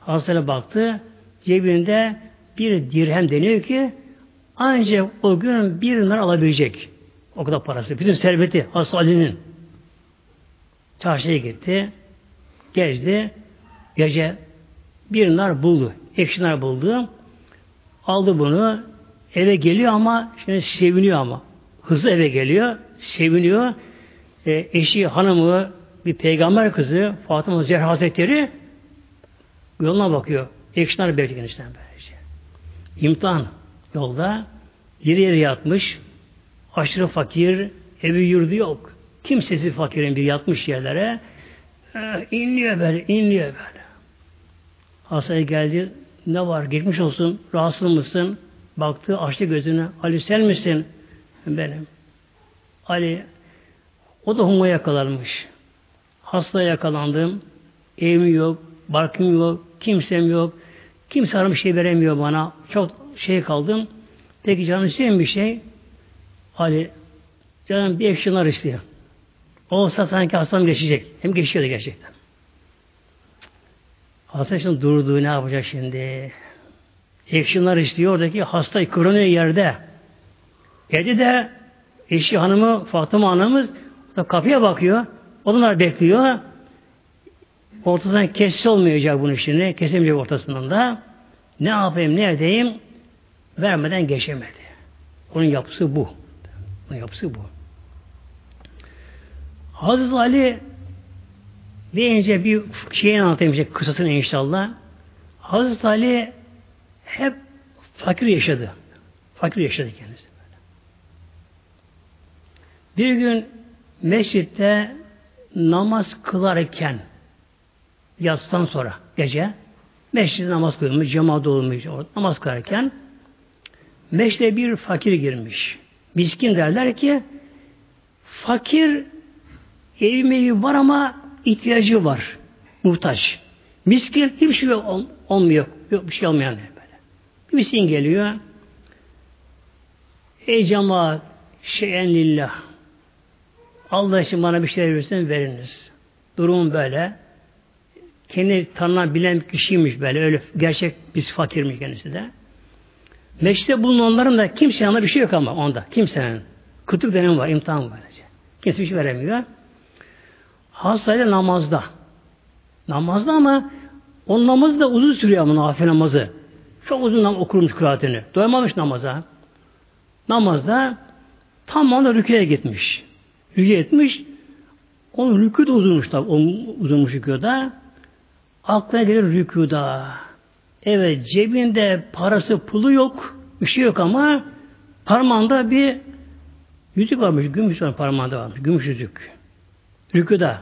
Hastaya baktı. Cebinde bir dirhem deniyor ki ancak o gün bir nar alabilecek. O kadar parası. Bütün serveti Hasta Ali'nin. Çarşıya gitti. Gezdi. Gece bir nar buldu. Ekşi nar buldu. Aldı bunu. Eve geliyor ama şimdi seviniyor ama. Hızlı eve geliyor. Seviniyor. E, eşi, hanımı, bir peygamber kızı Fatıma Zehra Hazretleri yoluna bakıyor. Ekşiler bekliyor işte böylece. İmtihan yolda Yeri yere yatmış. Aşırı fakir. Evi yurdu yok. Kimsesi fakirin bir yatmış yerlere. E, inliyor böyle, inliyor böyle. Hastaya geldi. Ne var? Geçmiş olsun. Rahatsız mısın? Baktı, açtı gözünü. Ali sen misin? Benim. Ali o da huma yakalanmış. Hasta yakalandım. Evim yok, barkım yok, kimsem yok. Kimse bir şey veremiyor bana. Çok şey kaldım. Peki canım isteyen bir şey. Ali canım bir efşinler istiyor. Olsa sanki hastam geçecek. Hem geçiyordu gerçekten. Hasta şimdi durdu ne yapacak şimdi? Efşinler istiyor oradaki hasta kırınıyor yerde. Evde de eşi hanımı Fatıma hanımız da kapıya bakıyor. Onlar bekliyor. Ortasından kesis olmayacak bunun işini. Kesemeyecek ortasından da. Ne yapayım, ne edeyim? Vermeden geçemedi. Onun yapısı bu. Onun yapısı bu. Hazreti Ali deyince bir şeyi anlatayım işte kısasını inşallah. Hazreti Ali hep fakir yaşadı. Fakir yaşadı kendisi. Bir gün mescitte namaz kılarken yatsıdan sonra gece mescitte namaz kılmış, cemaat olmuş namaz kılarken meşte bir fakir girmiş. Miskin derler ki fakir evi mevi var ama ihtiyacı var. Muhtaç. Miskin hiçbir şey olmuyor. Yok bir şey olmayan böyle. Miskin geliyor. Ey cemaat şeyen lillah Allah için bana bir şey verirsen veriniz. Durum böyle. Kendi tanınan bilen bir kişiymiş böyle. Öyle gerçek biz fakirmiş kendisi de. Mecliste bulunanların da kimsenin yanında bir şey yok ama onda. Kimsenin. Kıtlık dönemi var, imtihan var. Kimse bir şey veremiyor. Hastayla namazda. Namazda ama o namazı da uzun sürüyor ama nafile namazı. Çok uzun nam okurmuş kıraatini. Doymamış namaza. Namazda tam anda rüküye gitmiş. Rüküye etmiş. Onun rükü de uzunmuş tabi. O uzunmuş rüküda. Aklına gelir rüküda. Evet cebinde parası pulu yok. Bir şey yok ama parmağında bir yüzük varmış. Gümüş var parmağında varmış. Gümüş yüzük. Rüküda.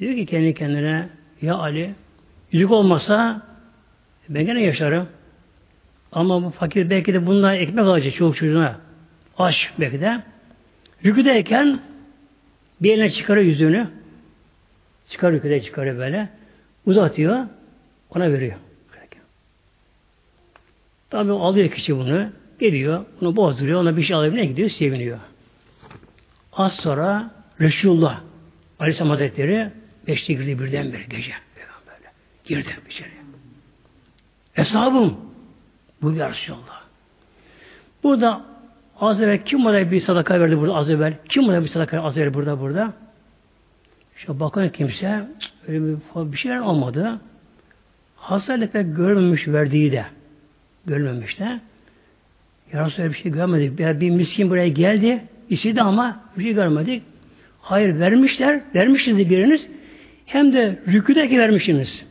Diyor ki kendi kendine ya Ali yüzük olmasa ben gene yaşarım. Ama bu fakir belki de bununla ekmek alacak çoğu çocuğuna. Aç belki de. Rüküdeyken bir eline çıkarıyor yüzüğünü. Çıkar rüküde çıkarıyor böyle. Uzatıyor. Ona veriyor. Tabi alıyor kişi bunu. Gidiyor. Bunu bozduruyor. Ona bir şey alıyor. Ne gidiyor? Seviniyor. Az sonra Resulullah Aleyhisselam Hazretleri beşte girdi birden bir gece. Böyle. Girdi içeri. Eshabım bu ya Resulullah. Burada az evvel kim bana bir sadaka verdi burada az evvel? Kim bana bir sadaka az evvel burada burada? İşte bakın kimse öyle bir, bir şeyler olmadı. Hastalık pek görmemiş verdiği de. Görmemiş de. Ya Resulallah bir şey görmedik. Bir, bir miskin buraya geldi. istedi ama bir şey görmedik. Hayır vermişler. Vermişsiniz biriniz. Hem de rüküdeki vermişsiniz.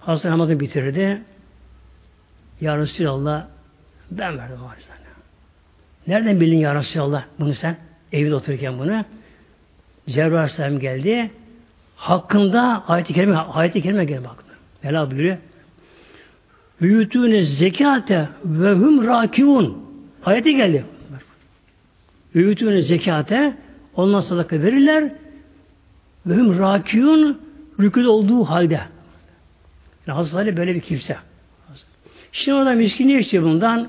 Hasta namazı bitirdi. Ya Resulallah ben verdim Harisane. Nereden bildin ya Resulallah bunu sen? Evde otururken bunu. Cebrail Aleyhisselam geldi. Hakkında ayet-i kerime, ayet-i kerime geldi aklına. Mela buyuruyor. Büyütüğüne zekate ve hum rakiun. Ayeti geldi. Büyütüğüne zekate ondan sadaka verirler ve hum rakiun rüküde olduğu halde. Yani Hazreti böyle bir kimse. Şimdi orada miskinliği istiyor bundan.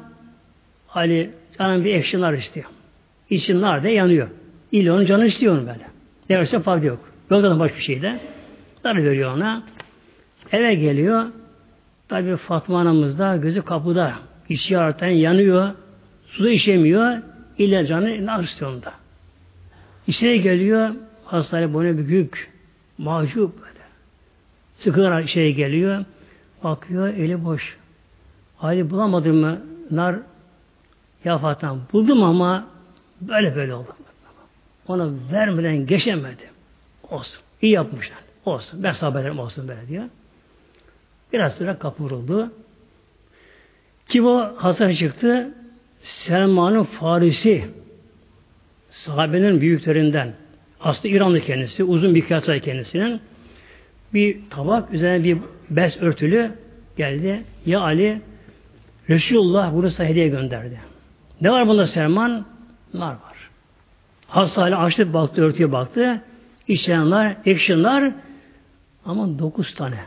Ali canım bir efşinler istiyor. İçin nar da yanıyor. İlle onun canı istiyor onu böyle. Ne verse fark yok. Yoldan başka bir şeyde. Nar veriyor ona. Eve geliyor. Tabi Fatma anamız da gözü kapıda. İçi artan yanıyor. Suda işemiyor. İlle canı nar istiyor onda. İçeri geliyor. Hastane boyuna bükük. Mahcup böyle. Sıkılarak şey geliyor. Bakıyor eli boş. Hali bulamadım mı? Nar ya Fatma buldum ama böyle böyle oldu. Ona vermeden geçemedi. Olsun. İyi yapmışlar. Olsun. Ben sabah ederim olsun böyle diyor. Biraz sonra kapı vuruldu. Ki bu Hasan çıktı Selman'ın Farisi sahabenin büyüklerinden aslında İranlı kendisi uzun bir kıyasla kendisinin bir tabak üzerine bir bez örtülü geldi. Ya Ali Resulullah bunu hediye gönderdi. Ne var bunda Selman? Nar var. Hasta Ali açtı baktı örtüye baktı. İçenler, ekşinler ama dokuz tane.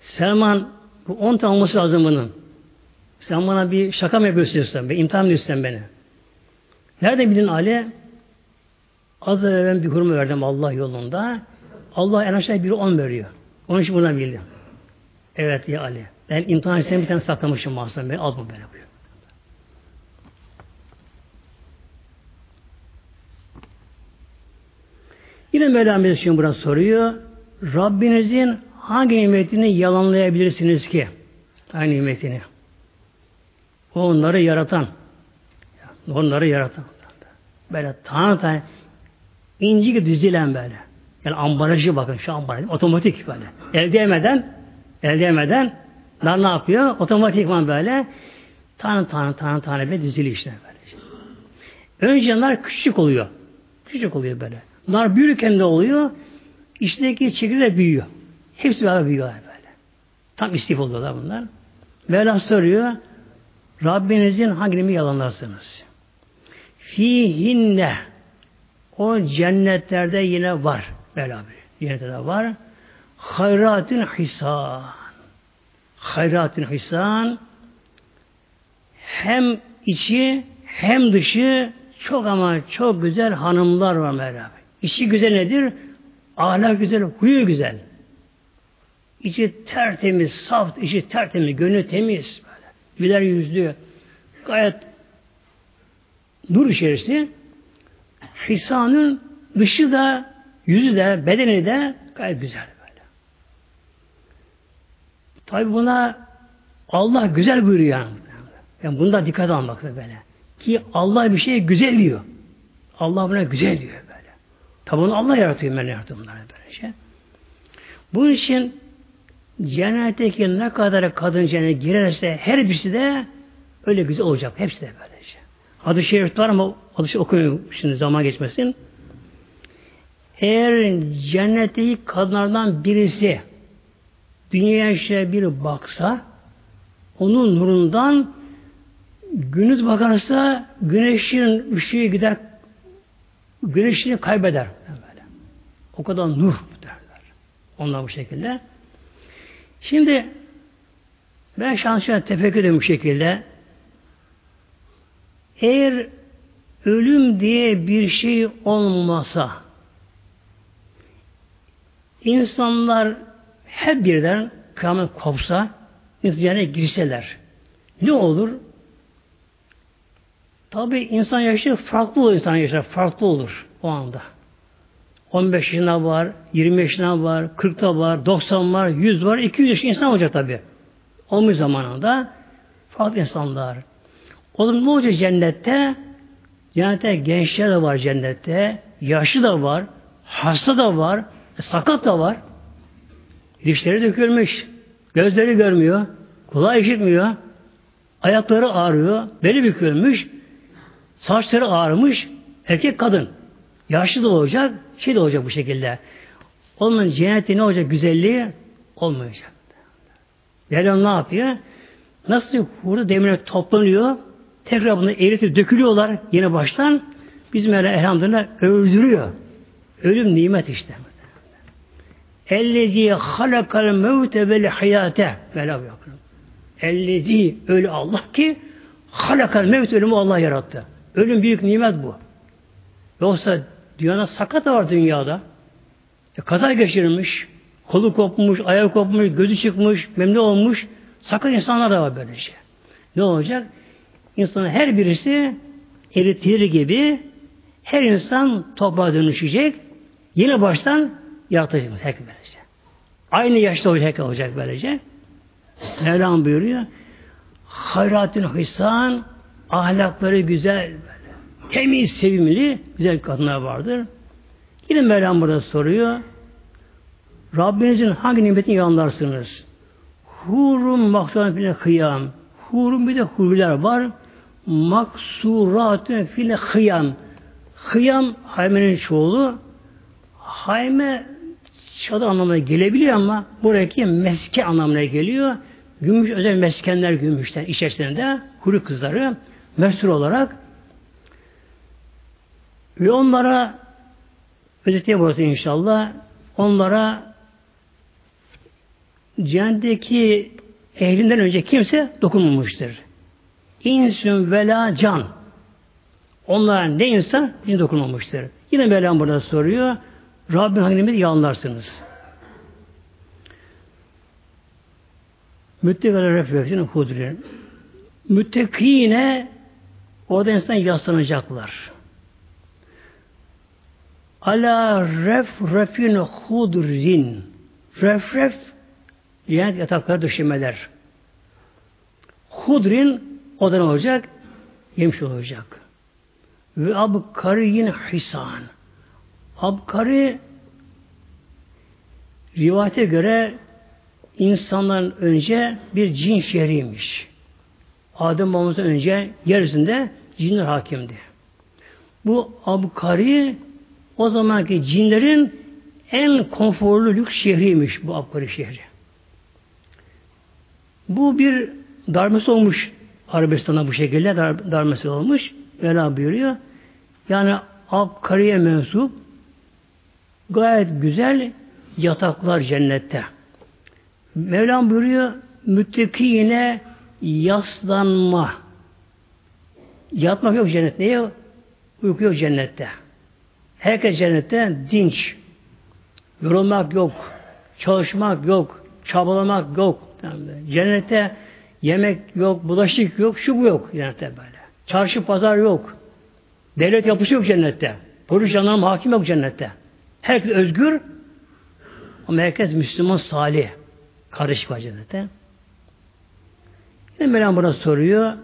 Selman bu on tane olması lazım bunun. Sen bana bir şaka mı yapıyorsun Bir imtihan mı istiyorsun beni? Nerede bildin Ali? Az evvel ben bir hurma verdim Allah yolunda. Allah en aşağı bir on veriyor. Onun için buradan bildim. Evet ya Ali. Ben imtihan istedim bir tane saklamışım mahzen. Ben al bu beni buyur. Yine Mevlam Mesih'in burada soruyor. Rabbinizin hangi nimetini yalanlayabilirsiniz ki? Aynı nimetini. Onları yaratan. Onları yaratan. Böyle tane tane inci dizilen böyle. Yani ambalajı bakın şu ambalaj. Otomatik böyle. El değmeden el değmeden nar ne yapıyor? Otomatikman böyle tane tane tane tane böyle dizili işte böyle. Önce nar küçük oluyor. Küçük oluyor böyle. Nar büyürken de oluyor. İçindeki çekirdek büyüyor. Hepsi beraber büyüyorlar böyle. Tam istif oluyorlar bunlar. Mevla soruyor. Rabbinizin hangini yalanlarsınız? Fihinne o cennetlerde yine var. Beraber. Cennette de var. Hayratın hisan. Hayratın hisan hem içi hem dışı çok ama çok güzel hanımlar var beraber. İçi güzel nedir? Ahlak güzel, huyu güzel. İçi tertemiz, saf, içi tertemiz, gönlü temiz. Böyle. Güler yüzlü, gayet nur içerisi. Hisanın dışı da, yüzü de, bedeni de gayet güzel böyle. Tabi buna Allah güzel buyuruyor yani. yani bunda dikkat almak böyle. Ki Allah bir şey güzel diyor. Allah buna güzel diyor. Tabi Allah yaratıyor, ben yarattım bunları böyle şey. Bunun için cennetteki ne kadar kadın cennete girerse her birisi de öyle güzel olacak. Hepsi de böylece. Adı şerif var ama şerif okumuyorum şimdi zaman geçmesin. Eğer cennetteki kadınlardan birisi dünyaya şöyle bir baksa onun nurundan gündüz bakarsa güneşin ışığı gider güneşini kaybeder. Böyle. O kadar nur derler. Onlar bu şekilde. Şimdi ben şansına tefekkür ediyorum bu şekilde. Eğer ölüm diye bir şey olmasa insanlar hep birden kıyamet kopsa insana girseler ne olur? Tabi insan yaşı farklı olur insan yaşı farklı olur o anda. 15 yaşına var, 20 yaşına var, 40'ta var, 90 var, 100 var, 200 yaş insan olacak tabi. Olmuş zamanında farklı insanlar. Oğlum ne olacak cennette? Cennette gençler de var cennette, yaşlı da var, hasta da var, sakat da var. Dişleri dökülmüş, gözleri görmüyor, kulağı işitmiyor, ayakları ağrıyor, beli bükülmüş, saçları ağrımış, erkek kadın. Yaşlı da olacak, şey de olacak bu şekilde. Onun cenneti ne olacak? Güzelliği olmayacak. Mevlam ne yapıyor? Nasıl hurda demire toplanıyor, tekrar bunu eritip dökülüyorlar yine baştan. Biz Mevla elhamdülillah öldürüyor. Ölüm nimet işte. Ellezi halakal mevte vel hayate Mevla buyuruyor. Ellezi öyle Allah ki halakal mevt ölümü Allah yarattı. Ölüm büyük nimet bu. Yoksa dünyada sakat var dünyada. E, kaza geçirmiş, kolu kopmuş, ayağı kopmuş, gözü çıkmış, memnun olmuş. Sakat insanlar da var böylece. Ne olacak? İnsanın her birisi eritilir gibi her insan toprağa dönüşecek. Yine baştan yaratacak. Herkes böylece. Aynı yaşta olacak, olacak böylece. Mevlam buyuruyor. Hayratın hisan ahlakları güzel. Temiz, sevimli, güzel kadınlar vardır. Yine Mevlam burada soruyor. Rabbinizin hangi nimetini yanlarsınız? Hurun maksuratun fil kıyam. Hurun bir de huriler var. Maksuratun fil kıyam. Kıyam haymenin çoğulu. Hayme çadır anlamına gelebiliyor ama buradaki meske anlamına geliyor. Gümüş özel meskenler gümüşten içerisinde kuru kızları mesur olarak ve onlara özeteye burası inşallah onlara cehennemdeki ehlinden önce kimse dokunmamıştır. İnsün vela can. Onlara ne insan ne dokunmamıştır. Yine Mevlam burada soruyor. Rabbin hangimiz yalanlarsınız. Müttekiler refleksinin hudrin. Müttekine orada insan yaslanacaklar. Ala ref refin hudrin. Ref ref yani yatakları döşemeler. Hudrin odan olacak, yemiş olacak. Ve abkariyin hisan. Abkari rivayete göre insandan önce bir cin şehriymiş. Adem babamızdan önce yeryüzünde cinler hakimdi. Bu Abkari o zamanki cinlerin en konforlu lüks şehriymiş bu Abkari şehri. Bu bir darması olmuş Arabistan'a bu şekilde dar, darması olmuş. Vela buyuruyor. Yani Abkari'ye mensup gayet güzel yataklar cennette. Mevlam buyuruyor müttaki yine yaslanma. Yatmak yok cennette. Niye? Uyku yok cennette. Herkes cennette dinç. Yorulmak yok. Çalışmak yok. Çabalamak yok. Cennette yemek yok, bulaşık yok, şu bu yok cennette böyle. Çarşı pazar yok. Devlet yapısı yok cennette. Polis jandarma hakim yok cennette. Herkes özgür ama herkes Müslüman salih. Kardeş var cennette. Yine Mevlam buna soruyor.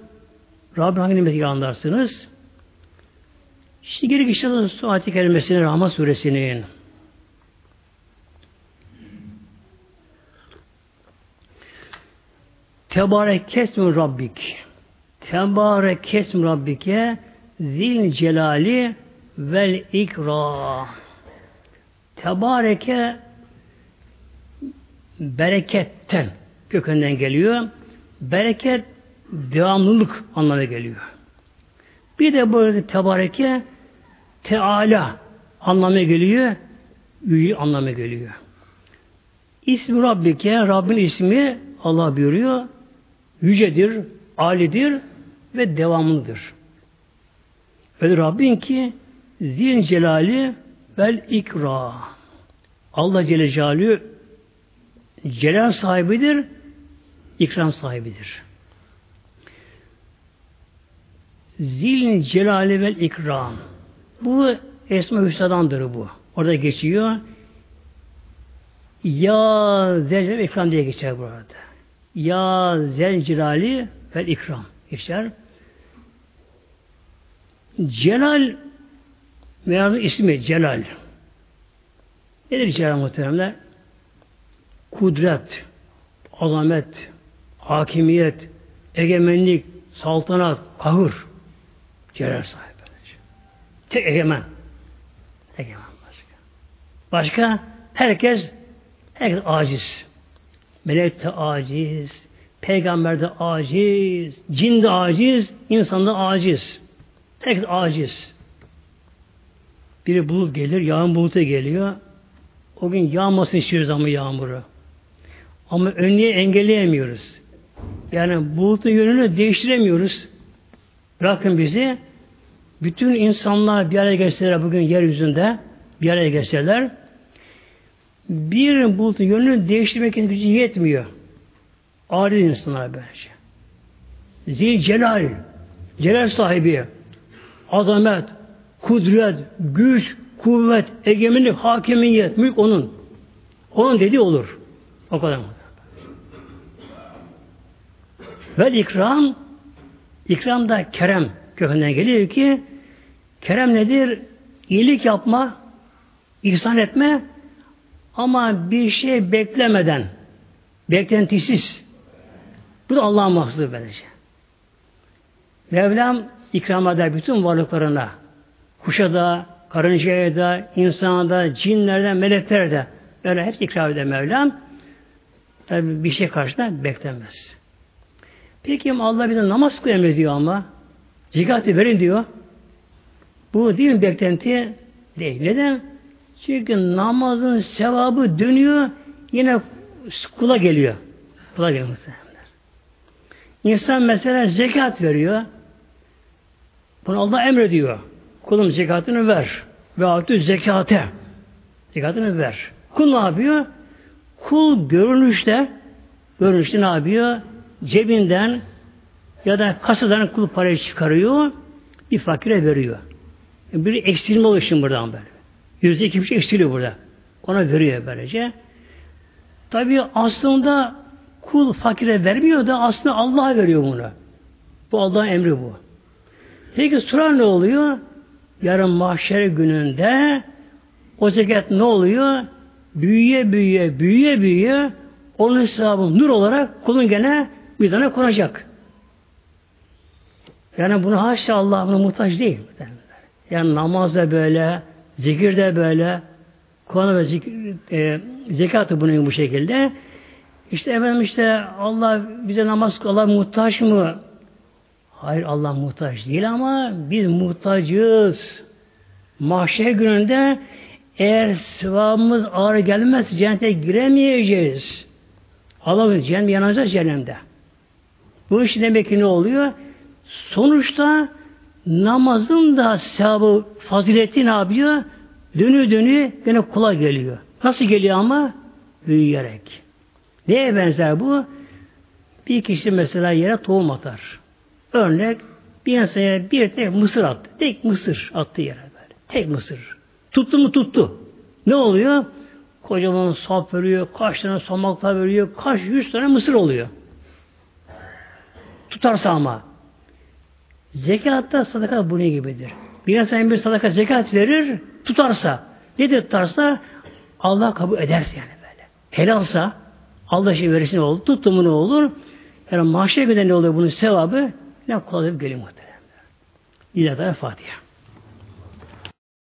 Rabbim hangi nimeti anlarsınız? Şimdi geri su ayet-i kerimesine Rahman suresinin. Tebarek kesmi Rabbik. Tebarek kesmi Rabbike zil celali vel ikra. Tebareke bereketten kökünden geliyor. Bereket devamlılık anlamına geliyor. Bir de böyle tebareke teala anlamına geliyor. Yüce anlamına geliyor. İsmi Rabbike, Rabbin ismi Allah buyuruyor. Yücedir, alidir ve devamlıdır. Öyle Rabbin ki zin celali vel ikra. Allah Celle Celaluhu celal sahibidir, ikram sahibidir. Zil celali vel ikram. Bu Esma Hüsna'dandır bu. Orada geçiyor. Ya zel ikram diye geçer burada. Ya zel celali vel ikram geçer. Celal veya ismi Celal. Nedir Celal muhteremler? Kudret, azamet, hakimiyet, egemenlik, saltanat, kahır. Celal sahibi. Tek egemen. Egemen başka. Başka herkes herkes aciz. Melek de aciz, peygamber de aciz, cin de aciz, insan da aciz. Herkes aciz. Biri bulut gelir, yağmur buluta geliyor. O gün yağmasını istiyoruz ama yağmuru. Ama önleye engelleyemiyoruz. Yani bulutun yönünü değiştiremiyoruz. Bırakın bizi. Bütün insanlar bir araya gelseler bugün yeryüzünde bir araya gelseler bir bulutun yönünü değiştirmek için gücü yetmiyor. Adil insanlar böylece. Zil celal, celal sahibi, azamet, kudret, güç, kuvvet, egemenlik, hakimiyet, mülk onun. Onun dediği olur. O kadar mı? Ve ikram, ikram da kerem kökünden geliyor ki kerem nedir? İyilik yapma, ihsan etme ama bir şey beklemeden, beklentisiz Bu da Allah'ın mahsusu böylece. Mevlam ikram eder bütün varlıklarına. Kuşa da, karıncaya da, insana da, cinlerden, meleklere de. Öyle hepsi ikram eder Mevlam. Tabi bir şey karşısında beklenmez. Peki Allah bize namaz kıl emrediyor ama. Zikatı verin diyor. Bu değil mi beklenti? Değil. Neden? Çünkü namazın sevabı dönüyor yine kula geliyor. Kula geliyor muhtemelenler. İnsan mesela zekat veriyor. Bunu Allah emrediyor. Kulum zekatını ver. Ve artı zekate. Zekatını ver. Kul ne yapıyor? Kul görünüşte görünüşte ne yapıyor? Cebinden ya da kasadan kul parayı çıkarıyor bir fakire veriyor. Bir eksilme oluşum buradan böyle. Yüzde iki bir şey burada. Ona veriyor böylece. Tabi aslında kul fakire vermiyor da aslında Allah'a veriyor bunu. Bu Allah'ın emri bu. Peki sonra ne oluyor? Yarın mahşer gününde o zekat ne oluyor? Büyüye büyüye büyüye büyüye onun hesabı nur olarak kulun gene mizana konacak. Yani bunu haşa Allah buna muhtaç değil. Yani namaz da böyle, zikir de böyle, Kur'an ve zikir, e, zekatı bunun bu şekilde. İşte efendim işte Allah bize namaz Allah muhtaç mı? Hayır Allah muhtaç değil ama biz muhtacız. Mahşer gününde eğer sıvabımız ağır gelmez cennete giremeyeceğiz. Allah cehennem yanacağız cehennemde. Bu iş demek ki ne oluyor? Sonuçta namazın da sevabı, fazileti ne yapıyor? Dönü dönü gene kula geliyor. Nasıl geliyor ama? Büyüyerek. Neye benzer bu? Bir kişi mesela yere tohum atar. Örnek bir insana bir tek mısır attı. Tek mısır attı yere böyle. Tek mısır. Tuttu mu tuttu. Ne oluyor? Kocaman sap veriyor, kaç tane somaklar veriyor, kaç yüz tane mısır oluyor. Tutarsa ama. Zekatta sadaka bunun gibidir. Bir insan bir sadaka zekat verir, tutarsa, ne de tutarsa Allah kabul ederse yani böyle. Helalsa Allah şey verirse olur? Tuttu mu ne olur? Yani mahşer günde ne oluyor bunun sevabı? Ne kolay geliyor muhtemelen. İlahi Fatiha.